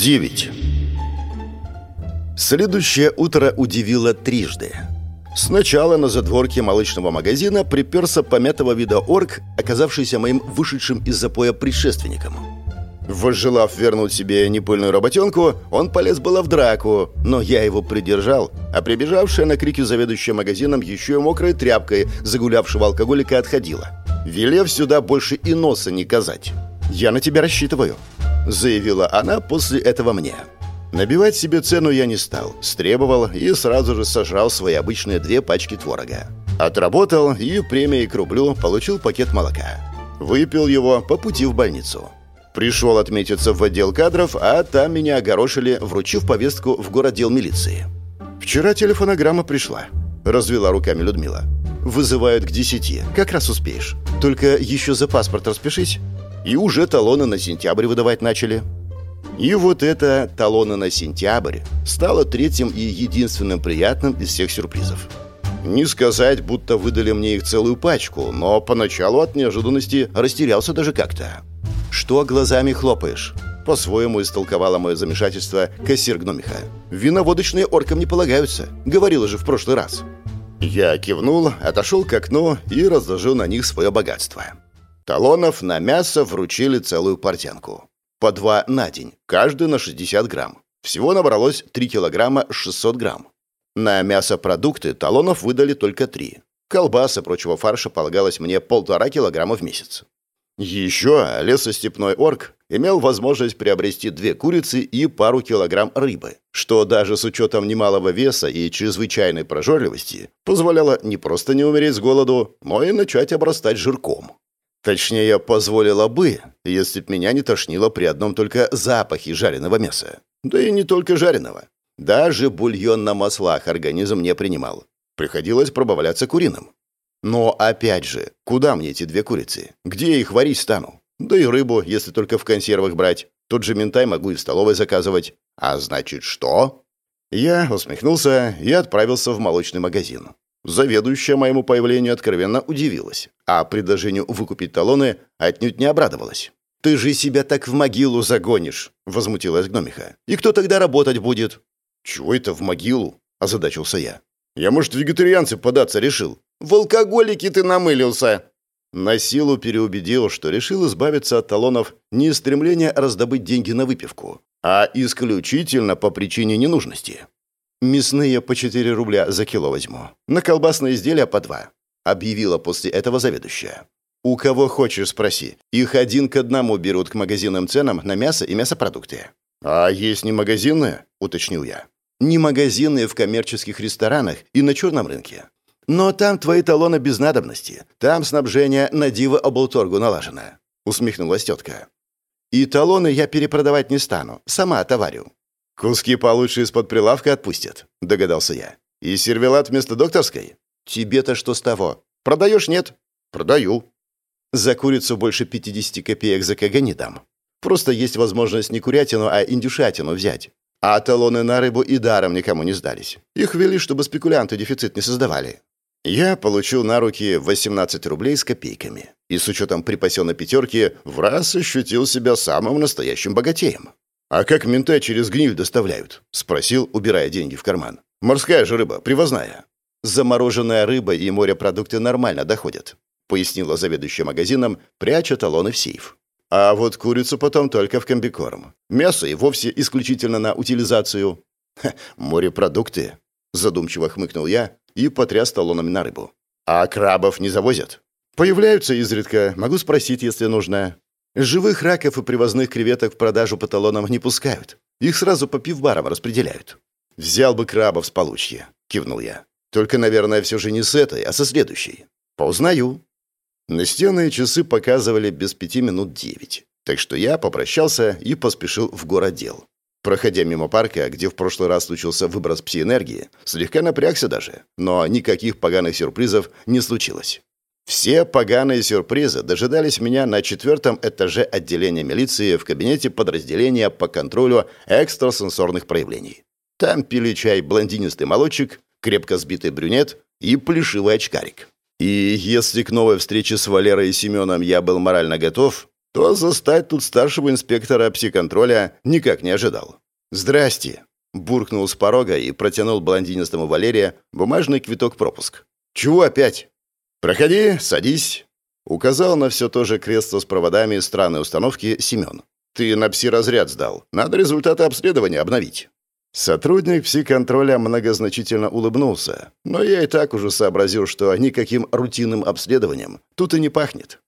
9. Следующее утро удивило трижды. Сначала на задворке молочного магазина приперся помятого вида орк, оказавшийся моим вышедшим из запоя предшественником. Возжелав вернуть себе непыльную работенку, он полез было в драку, но я его придержал, а прибежавшая на крики заведующая магазином еще и мокрой тряпкой загулявшего алкоголика отходила, велев сюда больше и носа не казать. «Я на тебя рассчитываю», — заявила она после этого мне. Набивать себе цену я не стал, стребовал и сразу же сожрал свои обычные две пачки творога. Отработал и премией к рублю получил пакет молока. Выпил его по пути в больницу. Пришел отметиться в отдел кадров, а там меня огорошили, вручив повестку в городдел милиции. «Вчера телефонограмма пришла», — развела руками Людмила. «Вызывают к десяти. Как раз успеешь. Только еще за паспорт распишись». И уже талоны на сентябрь выдавать начали. И вот это талоны на сентябрь стало третьим и единственным приятным из всех сюрпризов. Не сказать, будто выдали мне их целую пачку, но поначалу от неожиданности растерялся даже как-то. «Что глазами хлопаешь?» По-своему истолковала мое замешательство кассир гномиха. «Виноводочные оркам не полагаются. Говорила же в прошлый раз». Я кивнул, отошел к окну и разложил на них свое богатство. Талонов на мясо вручили целую портянку. По два на день, каждый на 60 грамм. Всего набралось 3 килограмма 600 грамм. На мясопродукты талонов выдали только 3. Колбас прочего фарша полагалось мне полтора килограмма в месяц. Еще лесостепной орк имел возможность приобрести две курицы и пару килограмм рыбы, что даже с учетом немалого веса и чрезвычайной прожорливости позволяло не просто не умереть с голоду, но и начать обрастать жирком. Точнее, позволила бы, если б меня не тошнило при одном только запахе жареного мяса. Да и не только жареного. Даже бульон на маслах организм не принимал. Приходилось пробавляться куриным. Но опять же, куда мне эти две курицы? Где я их варить стану? Да и рыбу, если только в консервах брать. Тот же ментай могу и в столовой заказывать. А значит, что? Я усмехнулся и отправился в молочный магазин. Заведующая моему появлению откровенно удивилась, а предложению выкупить талоны отнюдь не обрадовалась. «Ты же себя так в могилу загонишь!» — возмутилась гномиха. «И кто тогда работать будет?» «Чего это в могилу?» — озадачился я. «Я, может, вегетарианцы податься решил?» «В алкоголике ты намылился!» На силу переубедил, что решил избавиться от талонов не из стремления раздобыть деньги на выпивку, а исключительно по причине ненужности. «Мясные по 4 рубля за кило возьму. На колбасные изделия по 2», — объявила после этого заведующая. «У кого хочешь, спроси. Их один к одному берут к магазинным ценам на мясо и мясопродукты». «А есть не магазинные?» — уточнил я. «Не магазинные в коммерческих ресторанах и на черном рынке. Но там твои талоны без надобности. Там снабжение на диво облторгу налажено», — усмехнулась тетка. «И талоны я перепродавать не стану. Сама отоварю. «Куски получше из-под прилавка отпустят», — догадался я. «И сервелат вместо докторской?» «Тебе-то что с того? Продаешь, нет?» «Продаю». «За курицу больше 50 копеек за КГ не дам. Просто есть возможность не курятину, а индюшатину взять. А талоны на рыбу и даром никому не сдались. Их ввели, чтобы спекулянты дефицит не создавали». Я получил на руки 18 рублей с копейками. И с учетом припасенной пятерки в раз ощутил себя самым настоящим богатеем. «А как менты через гниль доставляют?» — спросил, убирая деньги в карман. «Морская же рыба, привозная». «Замороженная рыба и морепродукты нормально доходят», — пояснила заведующая магазином, пряча талоны в сейф. «А вот курицу потом только в комбикорм. Мясо и вовсе исключительно на утилизацию». Ха, «Морепродукты», — задумчиво хмыкнул я и потряс талонами на рыбу. «А крабов не завозят?» «Появляются изредка. Могу спросить, если нужно. Живых раков и привозных креветок в продажу по талонам не пускают. Их сразу по пивбарам распределяют. «Взял бы крабов с получки», — кивнул я. «Только, наверное, все же не с этой, а со следующей. Поузнаю». Настенные часы показывали без пяти минут девять. Так что я попрощался и поспешил в городдел. Проходя мимо парка, где в прошлый раз случился выброс пси-энергии, слегка напрягся даже, но никаких поганых сюрпризов не случилось. Все поганые сюрпризы дожидались меня на четвертом этаже отделения милиции в кабинете подразделения по контролю экстрасенсорных проявлений. Там пили чай блондинистый молодчик, крепко сбитый брюнет и плешивый очкарик. И если к новой встрече с Валерой и Семеном я был морально готов, то застать тут старшего инспектора психконтроля никак не ожидал. «Здрасте!» — буркнул с порога и протянул блондинистому Валерия бумажный квиток-пропуск. «Чего опять?» «Проходи, садись», — указал на все то же кресло с проводами странной установки Семен. «Ты на пси-разряд сдал. Надо результаты обследования обновить». Сотрудник пси-контроля многозначительно улыбнулся, но я и так уже сообразил, что никаким рутинным обследованием тут и не пахнет.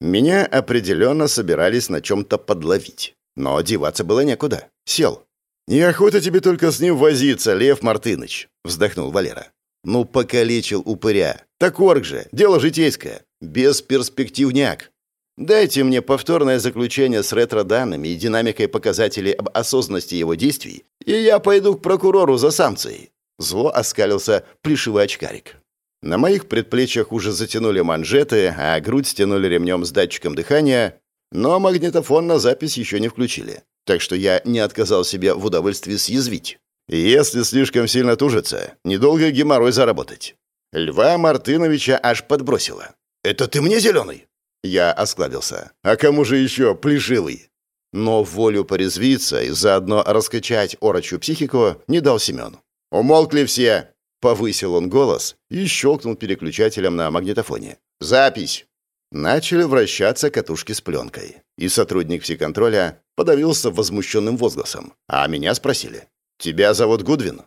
Меня определенно собирались на чем-то подловить, но деваться было некуда. Сел. «Неохота тебе только с ним возиться, Лев Мартыныч», — вздохнул Валера. «Ну, покалечил упыря. Так орг же, дело житейское. Бесперспективняк. Дайте мне повторное заключение с ретро-данными и динамикой показателей об осознанности его действий, и я пойду к прокурору за самцией». Зло оскалился плешивый очкарик. На моих предплечьях уже затянули манжеты, а грудь стянули ремнем с датчиком дыхания, но магнитофон на запись еще не включили, так что я не отказал себе в удовольствии съязвить. Если слишком сильно тужится, недолго геморрой заработать. Льва Мартыновича аж подбросило. «Это ты мне зеленый?» Я осклабился. «А кому же еще плешивый?» Но волю порезвиться и заодно раскачать орочью психику не дал Семен. «Умолкли все!» Повысил он голос и щелкнул переключателем на магнитофоне. «Запись!» Начали вращаться катушки с пленкой. И сотрудник психконтроля подавился возмущенным возгласом. А меня спросили. «Тебя зовут Гудвин?»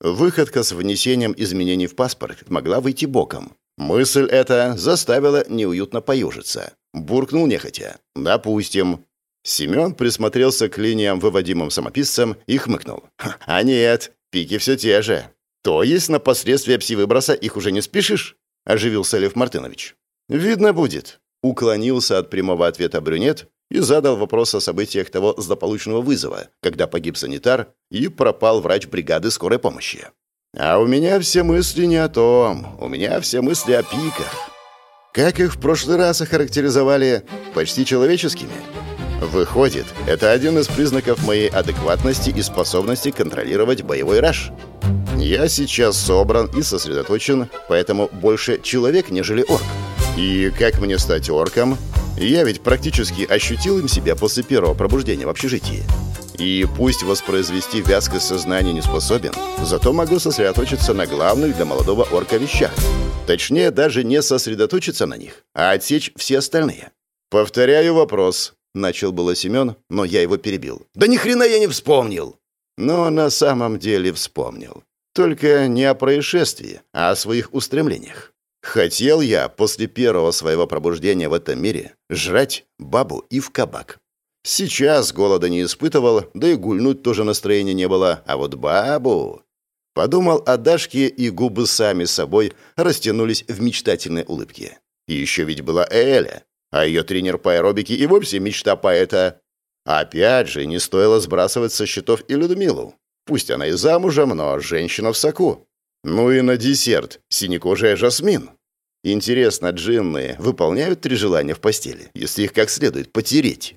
Выходка с внесением изменений в паспорт могла выйти боком. Мысль эта заставила неуютно поюжиться. Буркнул нехотя. «Допустим». Семен присмотрелся к линиям, выводимым самописцем, и хмыкнул. «А нет, пики все те же». «То есть на последствия пси-выброса их уже не спешишь?» – оживился Лев Мартынович. «Видно будет». Уклонился от прямого ответа брюнет и задал вопрос о событиях того злополучного вызова, когда погиб санитар и пропал врач бригады скорой помощи. А у меня все мысли не о том. У меня все мысли о пиках. Как их в прошлый раз охарактеризовали почти человеческими? Выходит, это один из признаков моей адекватности и способности контролировать боевой раш. Я сейчас собран и сосредоточен, поэтому больше человек, нежели орк. И как мне стать орком? Я ведь практически ощутил им себя после первого пробуждения в общежитии. И пусть воспроизвести вязкость сознания не способен, зато могу сосредоточиться на главных для молодого орка вещах. Точнее, даже не сосредоточиться на них, а отсечь все остальные. «Повторяю вопрос», — начал было Семен, но я его перебил. «Да ни хрена я не вспомнил!» Но на самом деле вспомнил. Только не о происшествии, а о своих устремлениях. Хотел я после первого своего пробуждения в этом мире жрать бабу и в кабак. Сейчас голода не испытывал, да и гульнуть тоже настроения не было, а вот бабу... Подумал о Дашке, и губы сами собой растянулись в мечтательной улыбке. И еще ведь была Эля, а ее тренер по аэробике и вовсе мечта поэта. Опять же, не стоило сбрасывать со счетов и Людмилу. Пусть она и замужем, но женщина в соку. Ну и на десерт синекожая Жасмин. Интересно, джинны выполняют три желания в постели, если их как следует потереть?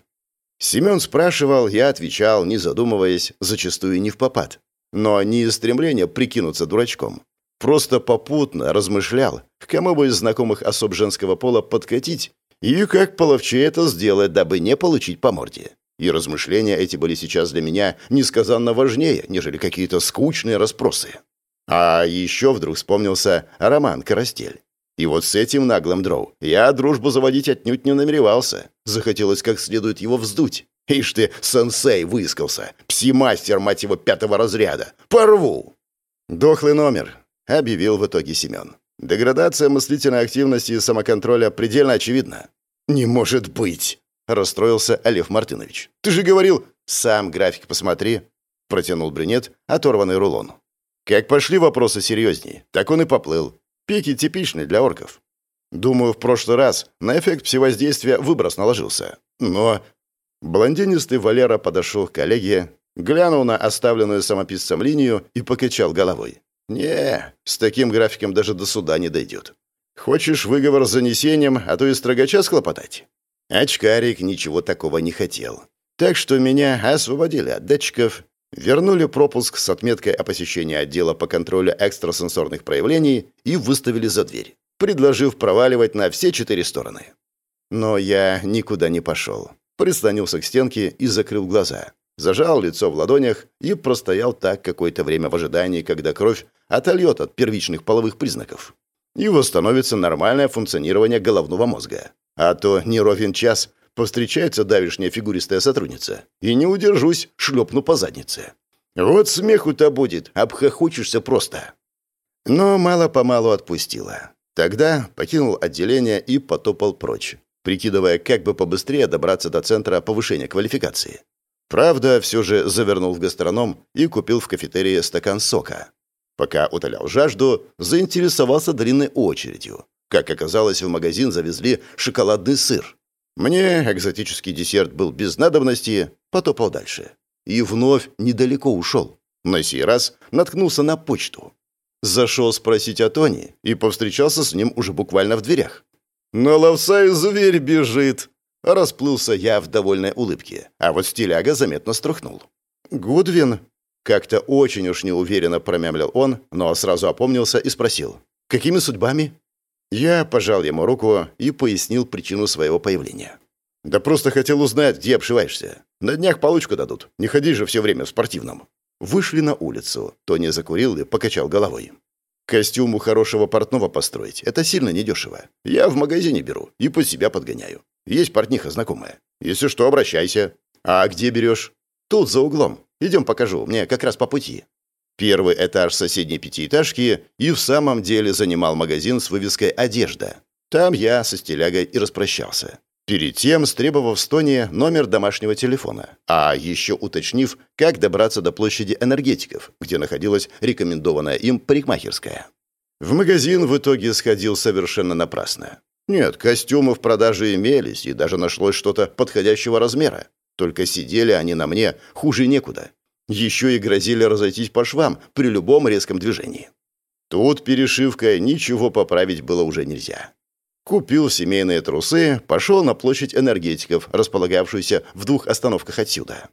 Семен спрашивал, я отвечал, не задумываясь, зачастую не в попад. Но не из стремления прикинуться дурачком. Просто попутно размышлял, к кому бы из знакомых особ женского пола подкатить и как половче это сделать, дабы не получить по морде. И размышления эти были сейчас для меня несказанно важнее, нежели какие-то скучные расспросы. А еще вдруг вспомнился Роман Карастель. И вот с этим наглым дроу я дружбу заводить отнюдь не намеревался. Захотелось как следует его вздуть. Ишь ты, сенсей, выискался. Пси-мастер, мать его, пятого разряда. Порву! Дохлый номер, объявил в итоге Семен. Деградация мыслительной активности и самоконтроля предельно очевидна. «Не может быть!» – расстроился Олег Мартынович. «Ты же говорил...» «Сам график посмотри», – протянул брюнет, оторванный рулон. Как пошли вопросы серьезней, так он и поплыл. Пики типичны для орков. Думаю, в прошлый раз на эффект псевоздействия выброс наложился. Но... Блондинистый Валера подошел к коллеге, глянул на оставленную самописцем линию и покачал головой. «Не, с таким графиком даже до суда не дойдет. Хочешь выговор с занесением, а то и строгача схлопотать?» Очкарик ничего такого не хотел. Так что меня освободили от датчиков Вернули пропуск с отметкой о посещении отдела по контролю экстрасенсорных проявлений и выставили за дверь, предложив проваливать на все четыре стороны. Но я никуда не пошел. прислонился к стенке и закрыл глаза. Зажал лицо в ладонях и простоял так какое-то время в ожидании, когда кровь отольет от первичных половых признаков. И восстановится нормальное функционирование головного мозга. А то не ровен час повстречается давишняя фигуристая сотрудница. И не удержусь, шлепну по заднице. Вот смеху-то будет, обхохочешься просто. Но мало-помалу отпустила. Тогда покинул отделение и потопал прочь, прикидывая, как бы побыстрее добраться до центра повышения квалификации. Правда, все же завернул в гастроном и купил в кафетерии стакан сока. Пока утолял жажду, заинтересовался длинной очередью. Как оказалось, в магазин завезли шоколадный сыр. Мне экзотический десерт был без надобности, потопал дальше. И вновь недалеко ушел. На сей раз наткнулся на почту. Зашел спросить о Тони и повстречался с ним уже буквально в дверях. «На ловца и зверь бежит!» Расплылся я в довольной улыбке, а вот стиляга заметно струхнул. «Гудвин?» Как-то очень уж неуверенно промямлил он, но сразу опомнился и спросил. «Какими судьбами?» Я пожал ему руку и пояснил причину своего появления. «Да просто хотел узнать, где обшиваешься. На днях получку дадут. Не ходи же все время в спортивном». Вышли на улицу. Тони закурил и покачал головой. «Костюм у хорошего портного построить – это сильно недешево. Я в магазине беру и под себя подгоняю. Есть портниха знакомая. Если что, обращайся. А где берешь? Тут, за углом. Идем покажу. Мне как раз по пути. Первый этаж соседней пятиэтажки и в самом деле занимал магазин с вывеской «Одежда». Там я со стилягой и распрощался. Перед тем стребовав с Тони номер домашнего телефона, а еще уточнив, как добраться до площади энергетиков, где находилась рекомендованная им парикмахерская. В магазин в итоге сходил совершенно напрасно. Нет, костюмы в продаже имелись, и даже нашлось что-то подходящего размера. Только сидели они на мне хуже некуда. Еще и грозили разойтись по швам при любом резком движении. Тут перешивкой ничего поправить было уже нельзя. Купил семейные трусы, пошел на площадь энергетиков, располагавшуюся в двух остановках отсюда.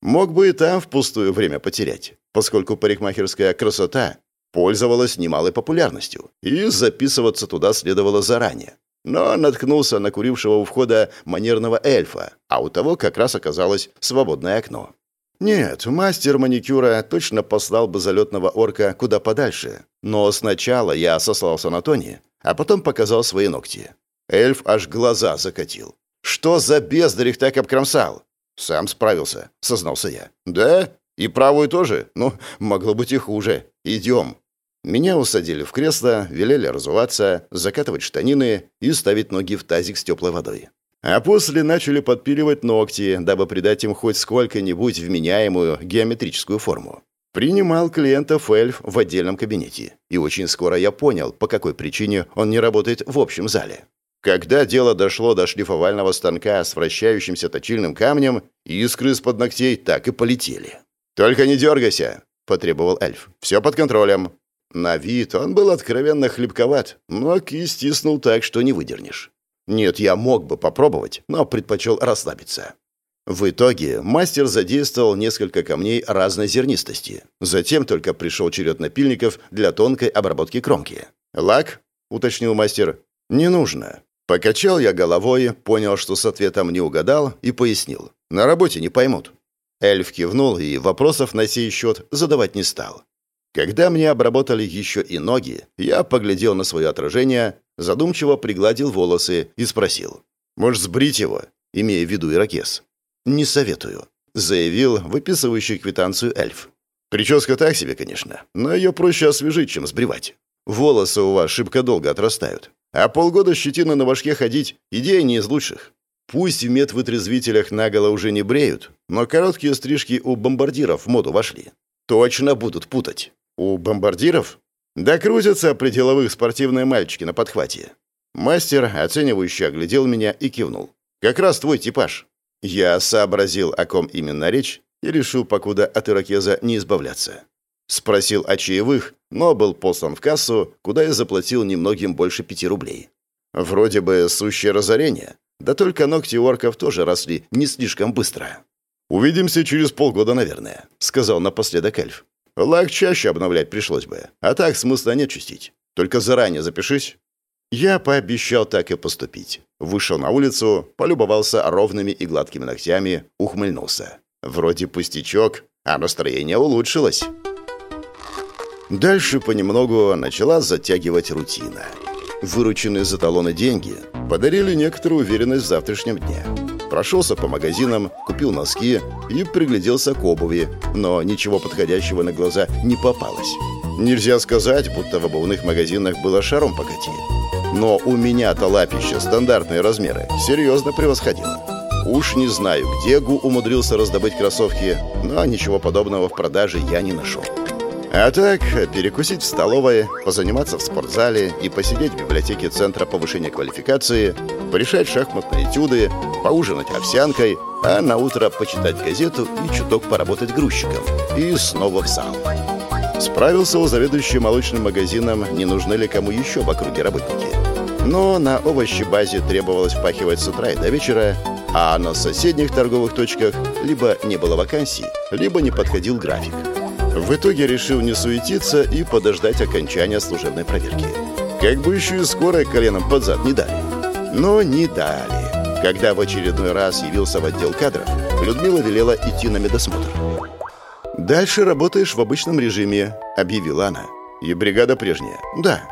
Мог бы и там впустую время потерять, поскольку парикмахерская красота пользовалась немалой популярностью, и записываться туда следовало заранее но наткнулся на курившего у входа манерного эльфа, а у того как раз оказалось свободное окно. Нет, мастер маникюра точно послал бы залетного орка куда подальше, но сначала я сослался на Тони, а потом показал свои ногти. Эльф аж глаза закатил. «Что за бездарь их так обкромсал?» «Сам справился», — сознался я. «Да? И правую тоже? Ну, могло быть и хуже. Идем». Меня усадили в кресло, велели разуваться, закатывать штанины и ставить ноги в тазик с теплой водой. А после начали подпиливать ногти, дабы придать им хоть сколько-нибудь вменяемую геометрическую форму. Принимал клиентов эльф в отдельном кабинете. И очень скоро я понял, по какой причине он не работает в общем зале. Когда дело дошло до шлифовального станка с вращающимся точильным камнем, искры из-под ногтей так и полетели. «Только не дергайся!» – потребовал эльф. «Все под контролем. На вид он был откровенно хлебковат, но кисть стиснул так, что не выдернешь. Нет, я мог бы попробовать, но предпочел расслабиться. В итоге мастер задействовал несколько камней разной зернистости. Затем только пришел черед напильников для тонкой обработки кромки. «Лак?» — уточнил мастер. «Не нужно». Покачал я головой, понял, что с ответом не угадал, и пояснил. «На работе не поймут». Эльф кивнул и вопросов на сей счет задавать не стал. Когда мне обработали еще и ноги, я поглядел на свое отражение, задумчиво пригладил волосы и спросил. «Может, сбрить его?» имея в виду ирокез. «Не советую», — заявил выписывающий квитанцию эльф. «Прическа так себе, конечно, но ее проще освежить, чем сбривать. Волосы у вас шибко долго отрастают. А полгода щетина на башке ходить — идея не из лучших. Пусть в медвытрезвителях наголо уже не бреют, но короткие стрижки у бомбардиров в моду вошли. Точно будут путать. У бомбардиров? Да крутятся при деловых спортивные мальчики на подхвате. Мастер, оценивающе оглядел меня и кивнул. Как раз твой типаж. Я сообразил, о ком именно речь, и решил покуда от ирокеза не избавляться. Спросил о чаевых, но был послан в кассу, куда я заплатил немногим больше пяти рублей. Вроде бы сущее разорение, да только ногти орков тоже росли не слишком быстро. «Увидимся через полгода, наверное», — сказал напоследок эльф. Лак чаще обновлять пришлось бы, а так смысла нет чистить. Только заранее запишись». Я пообещал так и поступить. Вышел на улицу, полюбовался ровными и гладкими ногтями, ухмыльнулся. Вроде пустячок, а настроение улучшилось. Дальше понемногу начала затягивать рутина. Вырученные за талоны деньги подарили некоторую уверенность в завтрашнем дне. Прошелся по магазинам, купил носки и пригляделся к обуви, но ничего подходящего на глаза не попалось. Нельзя сказать, будто в обувных магазинах было шаром покати. Но у меня-то лапище стандартные размеры серьезно превосходило. Уж не знаю, где Гу умудрился раздобыть кроссовки, но ничего подобного в продаже я не нашел. А так, перекусить в столовой, позаниматься в спортзале и посидеть в библиотеке Центра повышения квалификации, порешать шахматные этюды, поужинать овсянкой, а на утро почитать газету и чуток поработать грузчиком. И снова в зал. Справился у заведующей молочным магазином, не нужны ли кому еще в округе работники. Но на овощебазе требовалось впахивать с утра и до вечера, а на соседних торговых точках либо не было вакансий, либо не подходил график. В итоге решил не суетиться и подождать окончания служебной проверки. Как бы еще и скорой коленом под зад не дали. Но не дали. Когда в очередной раз явился в отдел кадров, Людмила велела идти на медосмотр. «Дальше работаешь в обычном режиме», — объявила она. «И бригада прежняя?» «Да».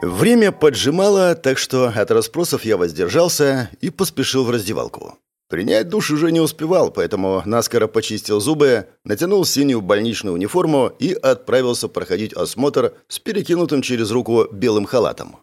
Время поджимало, так что от расспросов я воздержался и поспешил в раздевалку. Принять душ уже не успевал, поэтому наскоро почистил зубы, натянул синюю больничную униформу и отправился проходить осмотр с перекинутым через руку белым халатом.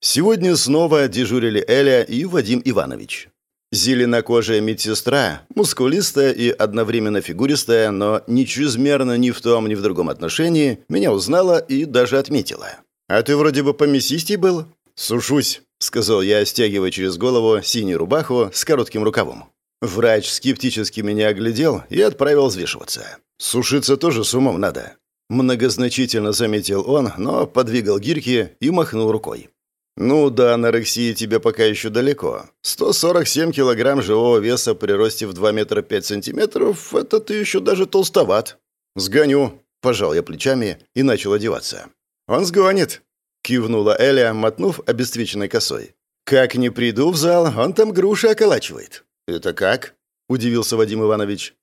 Сегодня снова дежурили Эля и Вадим Иванович. Зеленокожая медсестра, мускулистая и одновременно фигуристая, но не чрезмерно ни в том, ни в другом отношении, меня узнала и даже отметила. «А ты вроде бы помесистей был?» «Сушусь», — сказал я, стягивая через голову синюю рубаху с коротким рукавом. Врач скептически меня оглядел и отправил взвешиваться. «Сушиться тоже с умом надо». Многозначительно заметил он, но подвигал гирьки и махнул рукой. «Ну да, анорексии тебе пока еще далеко. 147 килограмм живого веса при росте в 2 метра 5 сантиметров — это ты еще даже толстоват». «Сгоню», — пожал я плечами и начал одеваться. «Он сгонит», Кивнула Эля, мотнув обесцвеченной косой. «Как не приду в зал, он там груши околачивает». «Это как?» – удивился Вадим Иванович.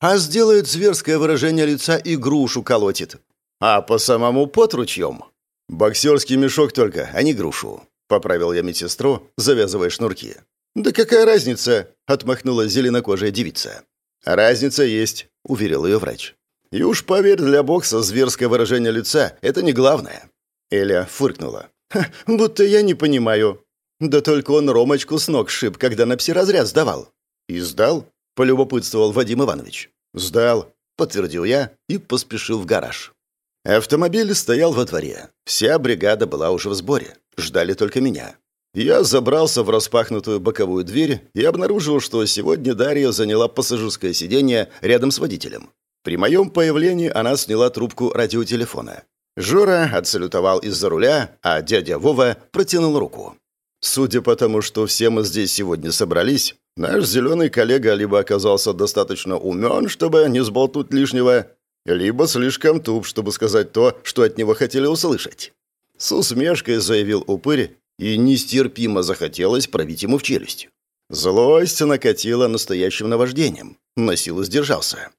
«А сделает зверское выражение лица и грушу колотит. А по самому пот ручьем». «Боксерский мешок только, а не грушу», – поправил я медсестру, завязывая шнурки. «Да какая разница?» – отмахнулась зеленокожая девица. «Разница есть», – уверил ее врач. «И уж поверь, для бокса зверское выражение лица – это не главное. Эля фыркнула. «Будто я не понимаю. Да только он Ромочку с ног шиб, когда на псиразряд сдавал». «И сдал?» – полюбопытствовал Вадим Иванович. «Сдал», – подтвердил я и поспешил в гараж. Автомобиль стоял во дворе. Вся бригада была уже в сборе. Ждали только меня. Я забрался в распахнутую боковую дверь и обнаружил, что сегодня Дарья заняла пассажирское сиденье рядом с водителем. При моем появлении она сняла трубку радиотелефона. Жора отсалютовал из-за руля, а дядя Вова протянул руку. Судя по тому, что все мы здесь сегодня собрались, наш зеленый коллега либо оказался достаточно умен, чтобы не сболтуть лишнего, либо слишком туп, чтобы сказать то, что от него хотели услышать. С усмешкой заявил упырь, и нестерпимо захотелось пробить ему в челюсть. Злость накатила настоящим наваждением, но силу сдержался.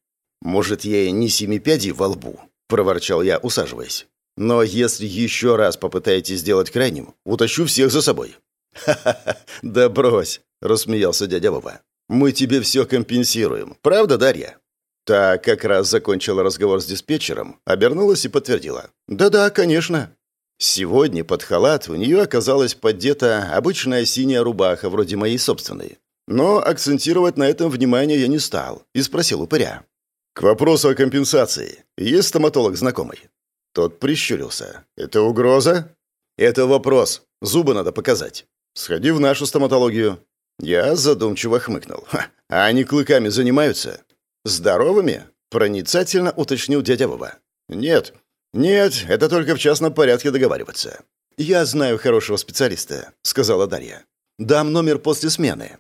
Может, я и не семи пядей во лбу, проворчал я, усаживаясь. «Но если еще раз попытаетесь сделать крайним, утащу всех за собой». «Ха-ха-ха, да брось», — рассмеялся дядя Вова. «Мы тебе все компенсируем. Правда, Дарья?» Та как раз закончила разговор с диспетчером, обернулась и подтвердила. «Да-да, конечно». Сегодня под халат у нее оказалась поддета обычная синяя рубаха, вроде моей собственной. Но акцентировать на этом внимание я не стал и спросил упыря. «К вопросу о компенсации. Есть стоматолог знакомый?» Тот прищурился. «Это угроза?» «Это вопрос. Зубы надо показать. Сходи в нашу стоматологию». Я задумчиво хмыкнул. «Ха, а они клыками занимаются?» «Здоровыми?» — проницательно уточнил дядя Вова. «Нет. Нет, это только в частном порядке договариваться». «Я знаю хорошего специалиста», — сказала Дарья. «Дам номер после смены».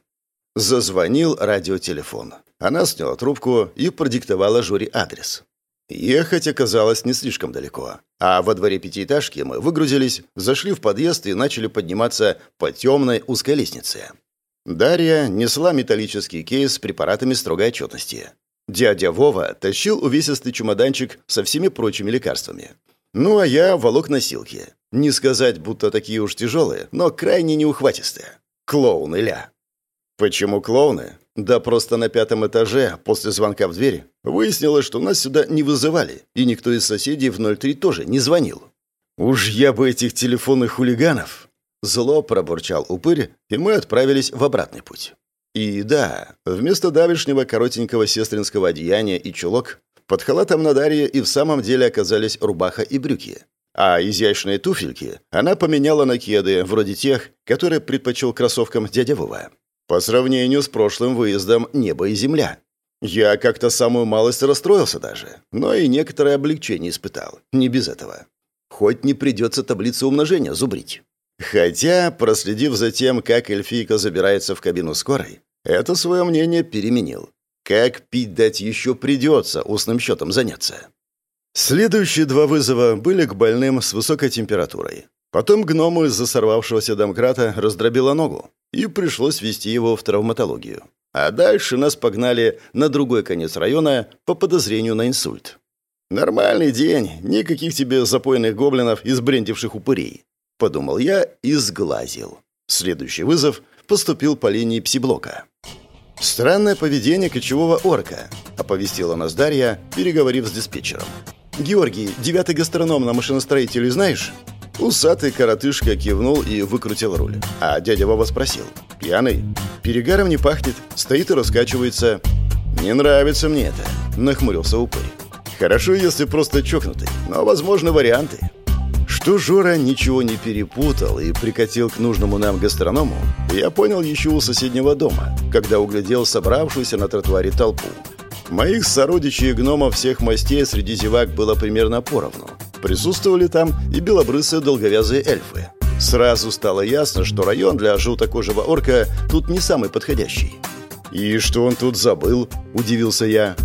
Зазвонил радиотелефон. Она сняла трубку и продиктовала Журе адрес. Ехать оказалось не слишком далеко. А во дворе пятиэтажки мы выгрузились, зашли в подъезд и начали подниматься по темной узкой лестнице. Дарья несла металлический кейс с препаратами строгой отчетности. Дядя Вова тащил увесистый чемоданчик со всеми прочими лекарствами. Ну, а я волок носилки. Не сказать, будто такие уж тяжелые, но крайне неухватистые. Клоун Иля. Почему клоуны? Да просто на пятом этаже, после звонка в дверь, выяснилось, что нас сюда не вызывали, и никто из соседей в 03 тоже не звонил. Уж я бы этих телефонных хулиганов... Зло пробурчал упырь, и мы отправились в обратный путь. И да, вместо давешнего коротенького сестринского одеяния и чулок, под халатом на Дарье и в самом деле оказались рубаха и брюки. А изящные туфельки она поменяла на кеды, вроде тех, которые предпочел кроссовкам дядя Вова. По сравнению с прошлым выездом небо и земля. Я как-то самую малость расстроился даже, но и некоторое облегчение испытал. Не без этого. Хоть не придется таблицу умножения зубрить. Хотя, проследив за тем, как эльфийка забирается в кабину скорой, это свое мнение переменил. Как пить дать еще придется устным счетом заняться. Следующие два вызова были к больным с высокой температурой. Потом гному из-за сорвавшегося домкрата раздробила ногу, и пришлось вести его в травматологию. А дальше нас погнали на другой конец района по подозрению на инсульт. Нормальный день, никаких тебе запойных гоблинов и сбрендивших упырей. Подумал я и сглазил. Следующий вызов поступил по линии псиблока. «Странное поведение кочевого орка», — оповестила нас Дарья, переговорив с диспетчером. «Георгий, девятый гастроном на машиностроителе знаешь?» Усатый коротышка кивнул и выкрутил руль. А дядя Вова спросил. «Пьяный? Перегаром не пахнет, стоит и раскачивается». «Не нравится мне это», — нахмурился упырь. «Хорошо, если просто чокнутый, но возможны варианты». Что Жора ничего не перепутал и прикатил к нужному нам гастроному, я понял еще у соседнего дома, когда углядел собравшуюся на тротуаре толпу. Моих сородичей и гномов всех мастей среди зевак было примерно поровну. Присутствовали там и белобрысые долговязые эльфы. Сразу стало ясно, что район для желтокожего орка тут не самый подходящий. «И что он тут забыл?» – удивился я.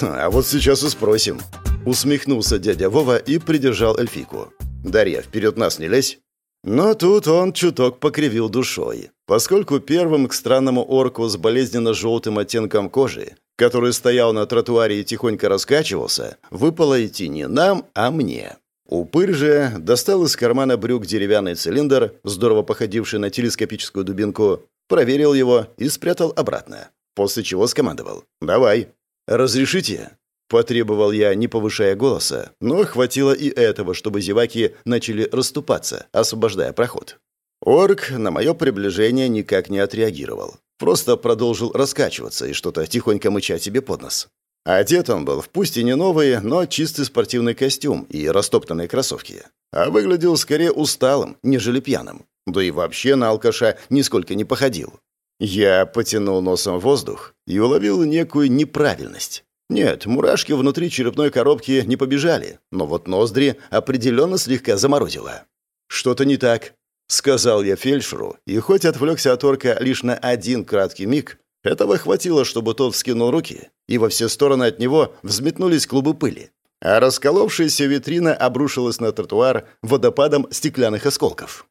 «А вот сейчас и спросим». Усмехнулся дядя Вова и придержал эльфику. «Дарья, вперед нас не лезь!» Но тут он чуток покривил душой, поскольку первым к странному орку с болезненно-желтым оттенком кожи, который стоял на тротуаре и тихонько раскачивался, выпало идти не нам, а мне. Упырь же достал из кармана брюк деревянный цилиндр, здорово походивший на телескопическую дубинку, проверил его и спрятал обратно, после чего скомандовал «Давай». «Разрешите?» – потребовал я, не повышая голоса, но хватило и этого, чтобы зеваки начали расступаться, освобождая проход. Орк на мое приближение никак не отреагировал. Просто продолжил раскачиваться и что-то тихонько мычать себе под нос. Одет он был в пусть и не новый, но чистый спортивный костюм и растоптанные кроссовки. А выглядел скорее усталым, нежели пьяным. Да и вообще на алкаша нисколько не походил. Я потянул носом воздух и уловил некую неправильность. Нет, мурашки внутри черепной коробки не побежали, но вот ноздри определенно слегка заморозило. «Что-то не так», — сказал я фельдшеру, и хоть отвлекся от орка лишь на один краткий миг, этого хватило, чтобы тот вскинул руки, и во все стороны от него взметнулись клубы пыли. А расколовшаяся витрина обрушилась на тротуар водопадом стеклянных осколков.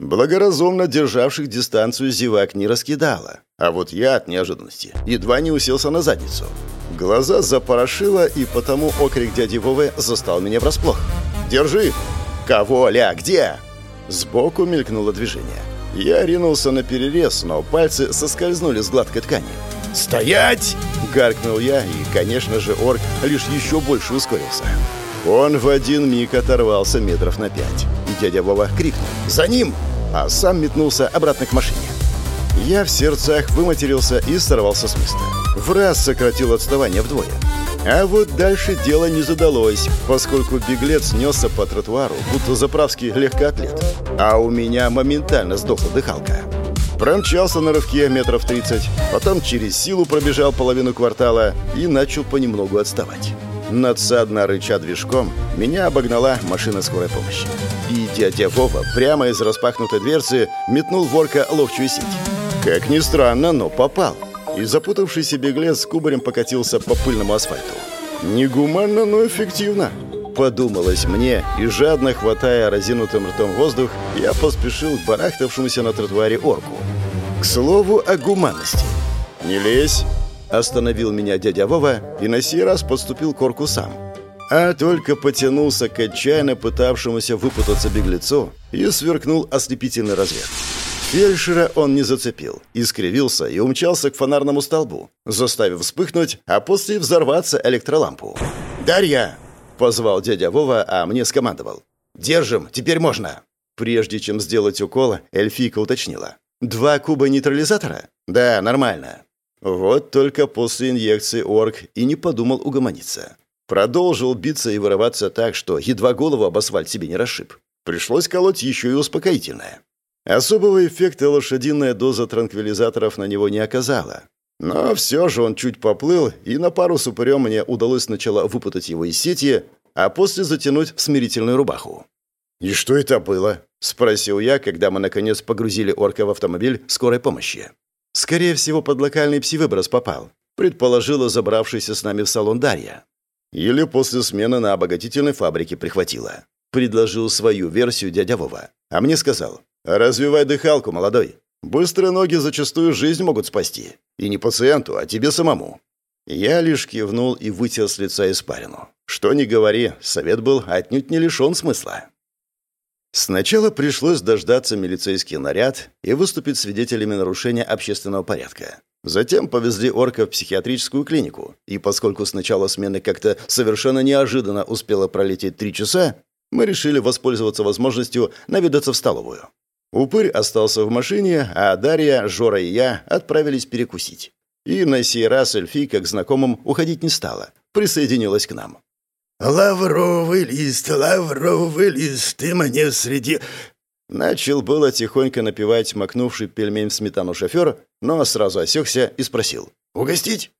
Благоразумно державших дистанцию зевак не раскидало, а вот я от неожиданности едва не уселся на задницу. Глаза запорошило, и потому окрик дяди Вовы застал меня врасплох. «Держи!» «Кого, ля, где?» Сбоку мелькнуло движение. Я ринулся на перерез, но пальцы соскользнули с гладкой ткани. «Стоять!» — гаркнул я, и, конечно же, орк лишь еще больше ускорился. Он в один миг оторвался метров на пять. И дядя Вова крикнул «За ним!» а сам метнулся обратно к машине. Я в сердцах выматерился и сорвался с места. В раз сократил отставание вдвое. А вот дальше дело не задалось, поскольку беглец несся по тротуару, будто заправский легкоатлет. А у меня моментально сдохла дыхалка. Промчался на рывке метров 30, потом через силу пробежал половину квартала и начал понемногу отставать. Надсадно рыча движком, меня обогнала машина скорой помощи. И дядя Вова прямо из распахнутой дверцы метнул ворка ловчую сеть. Как ни странно, но попал и запутавшийся беглец с кубарем покатился по пыльному асфальту. Негуманно, но эффективно. Подумалось мне, и жадно хватая разинутым ртом воздух, я поспешил к барахтавшемуся на тротуаре орку. К слову о гуманности. «Не лезь!» – остановил меня дядя Вова и на сей раз подступил к орку сам. А только потянулся к отчаянно пытавшемуся выпутаться беглецу и сверкнул ослепительный развед. Фельдшера он не зацепил, искривился и умчался к фонарному столбу, заставив вспыхнуть, а после взорваться электролампу. «Дарья!» — позвал дядя Вова, а мне скомандовал. «Держим, теперь можно!» Прежде чем сделать укол, эльфийка уточнила. «Два куба нейтрализатора?» «Да, нормально». Вот только после инъекции орк и не подумал угомониться. Продолжил биться и вырываться так, что едва голову об асфальт себе не расшиб. Пришлось колоть еще и успокоительное. Особого эффекта лошадиная доза транквилизаторов на него не оказала. Но все же он чуть поплыл, и на пару с упырем мне удалось сначала выпутать его из сети, а после затянуть в смирительную рубаху. «И что это было?» – спросил я, когда мы, наконец, погрузили орка в автомобиль скорой помощи. «Скорее всего, под локальный псивыброс попал», – предположила забравшаяся с нами в салон Дарья. Или после смены на обогатительной фабрике прихватила. Предложил свою версию дядя Вова. А мне сказал, развивай дыхалку, молодой. Быстрые ноги зачастую жизнь могут спасти. И не пациенту, а тебе самому. Я лишь кивнул и вытер с лица испарину. Что ни говори, совет был отнюдь не лишен смысла. Сначала пришлось дождаться милицейский наряд и выступить свидетелями нарушения общественного порядка. Затем повезли орка в психиатрическую клинику, и поскольку с начала смены как-то совершенно неожиданно успело пролететь три часа, мы решили воспользоваться возможностью наведаться в столовую. Упырь остался в машине, а Дарья, Жора и я отправились перекусить. И на сей раз эльфийка к знакомым уходить не стала, присоединилась к нам. «Лавровый лист, лавровый лист, ты мне среди...» Начал было тихонько напевать макнувший пельмень в сметану шофер, но сразу осекся и спросил. «Угостить?»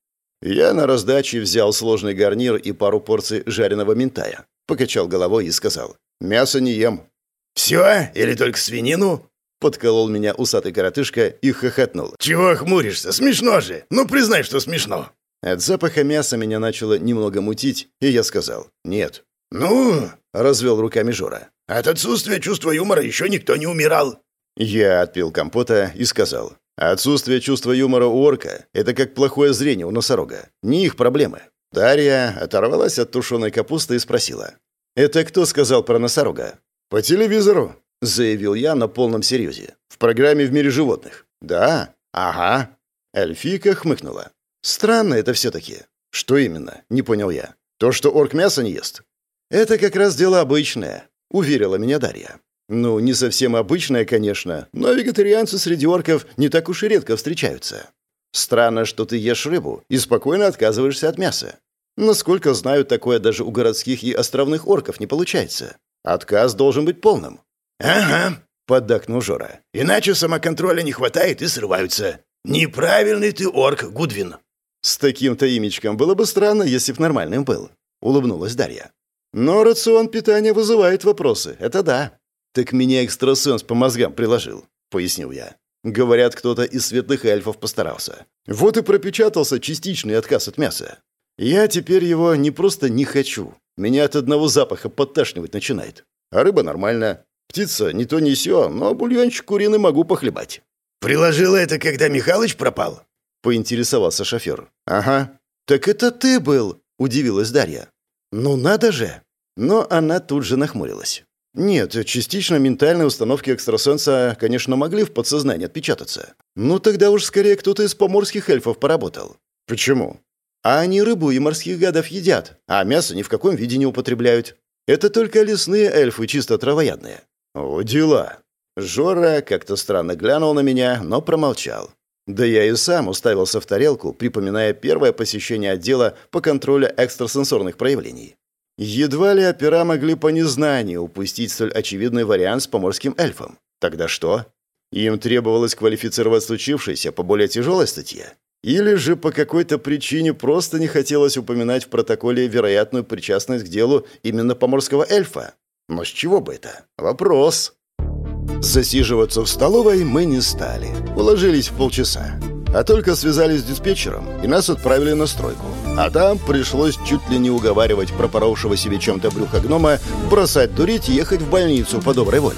Я на раздаче взял сложный гарнир и пару порций жареного ментая. Покачал головой и сказал. «Мясо не ем». «Все? Или только свинину?» Подколол меня усатый коротышка и хохотнул. «Чего хмуришься? Смешно же! Ну, признай, что смешно!» От запаха мяса меня начало немного мутить, и я сказал «нет». «Ну?» — развел руками Жора. От отсутствия чувства юмора еще никто не умирал». Я отпил компота и сказал. «Отсутствие чувства юмора у орка — это как плохое зрение у носорога. Не их проблемы». Дарья оторвалась от тушеной капусты и спросила. «Это кто сказал про носорога?» «По телевизору», — заявил я на полном серьезе. «В программе «В мире животных». «Да? Ага». Эльфийка хмыкнула. «Странно это все-таки». «Что именно?» — не понял я. «То, что орк мясо не ест?» «Это как раз дело обычное уверила меня Дарья. Ну, не совсем обычная, конечно, но вегетарианцы среди орков не так уж и редко встречаются. Странно, что ты ешь рыбу и спокойно отказываешься от мяса. Насколько знаю, такое даже у городских и островных орков не получается. Отказ должен быть полным. «Ага», — поддакнул Жора. «Иначе самоконтроля не хватает и срываются. Неправильный ты орк, Гудвин». «С таким-то имечком было бы странно, если б нормальным был», — улыбнулась Дарья. Но рацион питания вызывает вопросы, это да. Так меня экстрасенс по мозгам приложил, пояснил я. Говорят, кто-то из светлых эльфов постарался. Вот и пропечатался частичный отказ от мяса. Я теперь его не просто не хочу. Меня от одного запаха подташнивать начинает. А рыба нормальная. Птица не то не сё, но бульончик куриный могу похлебать. «Приложила это, когда Михалыч пропал?» — поинтересовался шофер. «Ага». «Так это ты был?» — удивилась Дарья. «Ну надо же!» Но она тут же нахмурилась. Нет, частично ментальные установки экстрасенса, конечно, могли в подсознании отпечататься. Но тогда уж скорее кто-то из поморских эльфов поработал. Почему? А они рыбу и морских гадов едят, а мясо ни в каком виде не употребляют. Это только лесные эльфы, чисто травоядные. О, дела. Жора как-то странно глянул на меня, но промолчал. Да я и сам уставился в тарелку, припоминая первое посещение отдела по контролю экстрасенсорных проявлений. Едва ли опера могли по незнанию упустить столь очевидный вариант с поморским эльфом. Тогда что? Им требовалось квалифицировать случившееся по более тяжелой статье? Или же по какой-то причине просто не хотелось упоминать в протоколе вероятную причастность к делу именно поморского эльфа? Но с чего бы это? Вопрос. Засиживаться в столовой мы не стали. Уложились в полчаса. А только связались с диспетчером, и нас отправили на стройку. А там пришлось чуть ли не уговаривать пропоровшего себе чем-то брюха гнома бросать дурить и ехать в больницу по доброй воле.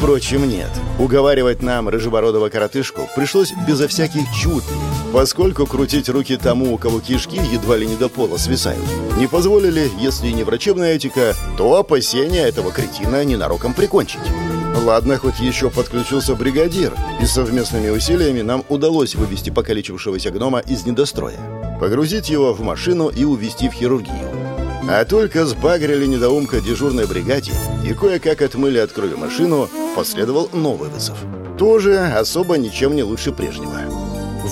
Впрочем, нет. Уговаривать нам рыжебородого коротышку пришлось безо всяких чуд, поскольку крутить руки тому, у кого кишки едва ли не до пола свисают, не позволили, если не врачебная этика, то опасения этого кретина ненароком прикончить. Ладно, хоть еще подключился бригадир, и совместными усилиями нам удалось вывести покалечившегося гнома из недостроя, погрузить его в машину и увезти в хирургию. А только сбагрили недоумка дежурной бригаде и кое-как отмыли от крови машину, последовал новый вызов. Тоже особо ничем не лучше прежнего.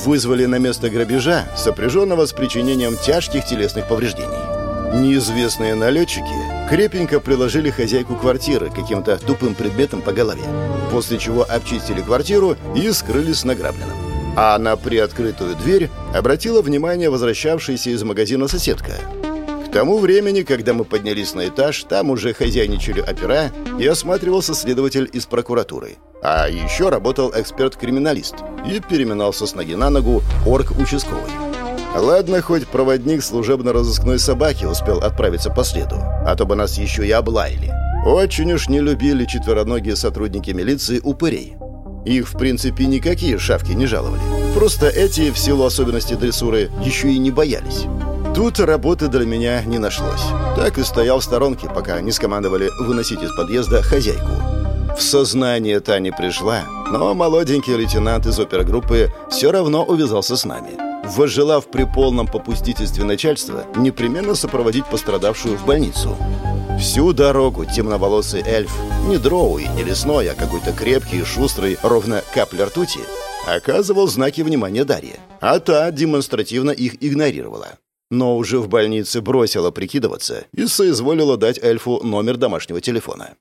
Вызвали на место грабежа, сопряженного с причинением тяжких телесных повреждений. Неизвестные налетчики крепенько приложили хозяйку квартиры каким-то тупым предметом по голове, после чего обчистили квартиру и скрылись с награбленным. А на приоткрытую дверь обратила внимание возвращавшаяся из магазина соседка – к тому времени, когда мы поднялись на этаж, там уже хозяйничали опера и осматривался следователь из прокуратуры. А еще работал эксперт-криминалист и переминался с ноги на ногу орк-участковый. Ладно, хоть проводник служебно-розыскной собаки успел отправиться по следу, а то бы нас еще и облаяли. Очень уж не любили четвероногие сотрудники милиции упырей. Их, в принципе, никакие шавки не жаловали. Просто эти, в силу особенностей дрессуры, еще и не боялись. Тут работы для меня не нашлось. Так и стоял в сторонке, пока не скомандовали выносить из подъезда хозяйку. В сознание та не пришла, но молоденький лейтенант из опергруппы все равно увязался с нами. Возжелав при полном попустительстве начальства непременно сопроводить пострадавшую в больницу. Всю дорогу темноволосый эльф, не дроу не лесной, а какой-то крепкий и шустрый, ровно капля ртути, оказывал знаки внимания Дарье, а та демонстративно их игнорировала но уже в больнице бросила прикидываться и соизволила дать эльфу номер домашнего телефона.